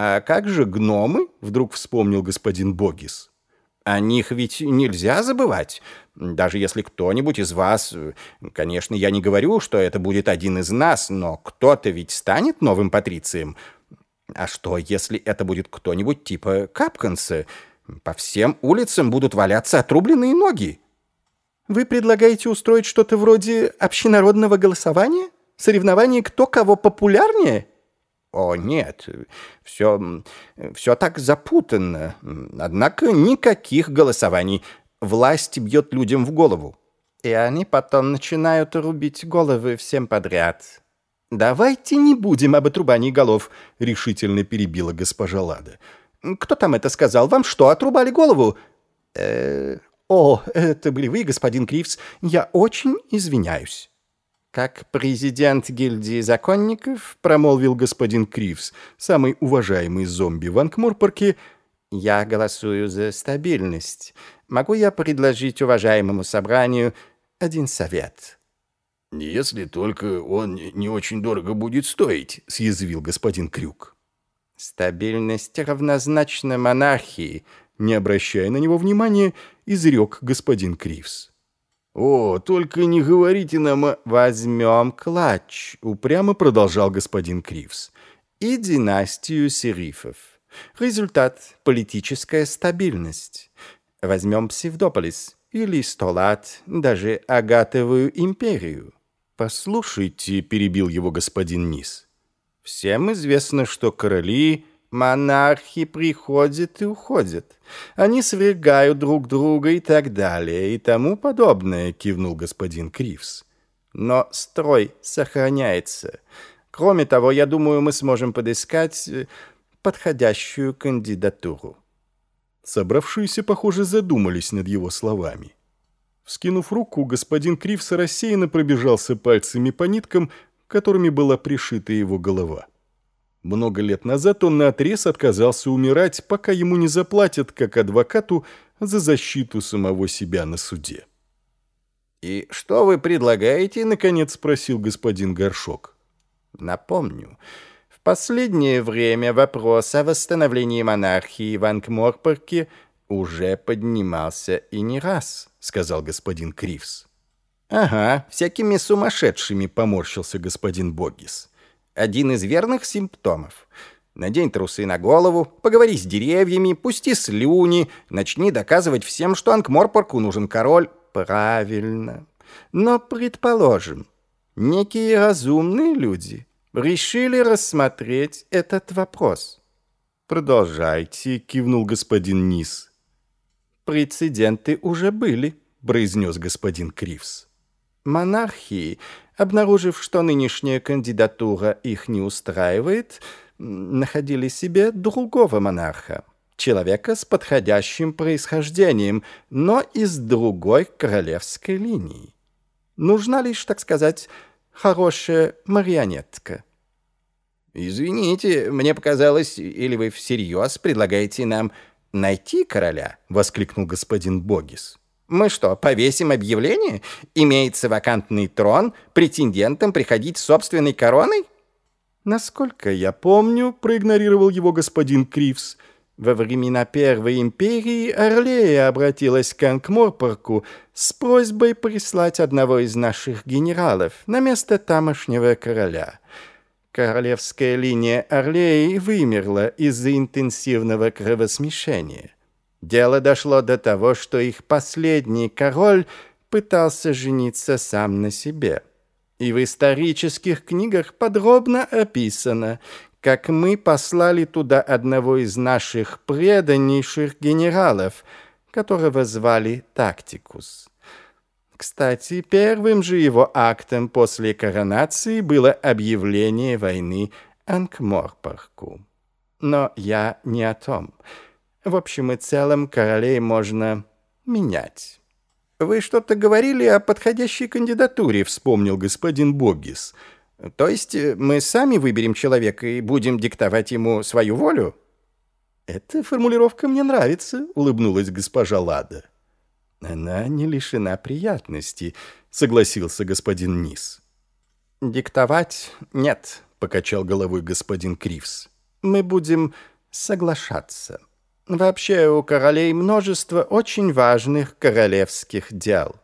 «А как же гномы?» — вдруг вспомнил господин Богис. «О них ведь нельзя забывать. Даже если кто-нибудь из вас... Конечно, я не говорю, что это будет один из нас, но кто-то ведь станет новым патрицием. А что, если это будет кто-нибудь типа Капканса? По всем улицам будут валяться отрубленные ноги». «Вы предлагаете устроить что-то вроде общенародного голосования? Соревнование кто кого популярнее?» О, нет, все, все так запутанно. Однако никаких голосований. Власть бьет людям в голову. И они потом начинают рубить головы всем подряд. «Давайте не будем об отрубании голов», — решительно перебила госпожа Лада. «Кто там это сказал? Вам что, отрубали голову?» э -э «О, это были вы, господин Кривс. Я очень извиняюсь». «Как президент гильдии законников», — промолвил господин Кривс, самый уважаемый зомби в Анкморпорке, «я голосую за стабильность. Могу я предложить уважаемому собранию один совет?» «Если только он не очень дорого будет стоить», — съязвил господин Крюк. «Стабильность равнозначна монархии», — не обращая на него внимания, изрек господин Кривс. «О, только не говорите нам «Возьмем клатч», — упрямо продолжал господин Кривс, «и династию серифов. Результат — политическая стабильность. Возьмем Псевдополис или Столат, даже Агатовую империю». «Послушайте», — перебил его господин Низ, «всем известно, что короли Монархи приходят и уходят. Они свергают друг друга и так далее, и тому подобное, кивнул господин Кривс. Но строй сохраняется. Кроме того, я думаю, мы сможем подыскать э, подходящую кандидатуру. Собравшиеся, похоже, задумались над его словами. Вскинув руку, господин Кривс рассеянно пробежался пальцами по ниткам, которыми была пришита его голова. Много лет назад он наотрез отказался умирать, пока ему не заплатят, как адвокату, за защиту самого себя на суде. «И что вы предлагаете?» — наконец спросил господин Горшок. «Напомню, в последнее время вопрос о восстановлении монархии в Ангморпорке уже поднимался и не раз», — сказал господин Кривс. «Ага, всякими сумасшедшими», — поморщился господин Богис один из верных симптомов. Надень трусы на голову, поговори с деревьями, пусти слюни, начни доказывать всем, что Ангморпорку нужен король. Правильно. Но, предположим, некие разумные люди решили рассмотреть этот вопрос. «Продолжайте», — кивнул господин Низ. «Прецеденты уже были», — произнес господин Кривс. «Монархии обнаружив, что нынешняя кандидатура их не устраивает, находили себе другого монарха, человека с подходящим происхождением, но из другой королевской линии. Нужна лишь, так сказать, хорошая марионетка. «Извините, мне показалось, или вы всерьез предлагаете нам найти короля?» — воскликнул господин Богис. Мы что, повесим объявление? Имеется вакантный трон, претендентам приходить с собственной короной? Насколько я помню, проигнорировал его господин Кривс, во времена Первой империи Орлея обратилась к Анкморпорку с просьбой прислать одного из наших генералов на место тамошнего короля. Королевская линия Орлеи вымерла из-за интенсивного кровосмешения. Дело дошло до того, что их последний король пытался жениться сам на себе. И в исторических книгах подробно описано, как мы послали туда одного из наших преданнейших генералов, которого звали Тактикус. Кстати, первым же его актом после коронации было объявление войны Анкморпорку. Но я не о том. В общем и целом, королей можно менять. «Вы что-то говорили о подходящей кандидатуре», — вспомнил господин Богис. «То есть э, мы сами выберем человека и будем диктовать ему свою волю?» «Эта формулировка мне нравится», — улыбнулась госпожа Лада. «Она не лишена приятностей», — согласился господин Низ. «Диктовать нет», — покачал головой господин Кривс. мы будем соглашаться. Вообще у королей множество очень важных королевских дел».